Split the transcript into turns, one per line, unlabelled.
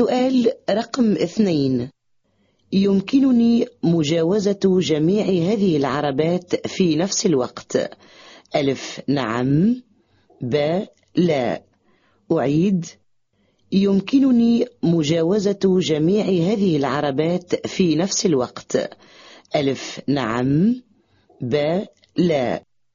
سؤال رقم اثنين. يمكنني مجاوزة جميع هذه العربات في نفس الوقت. ألف نعم. ب لا. أعيد. يمكنني مجاوزة جميع هذه العربات في نفس الوقت. ألف نعم. ب لا.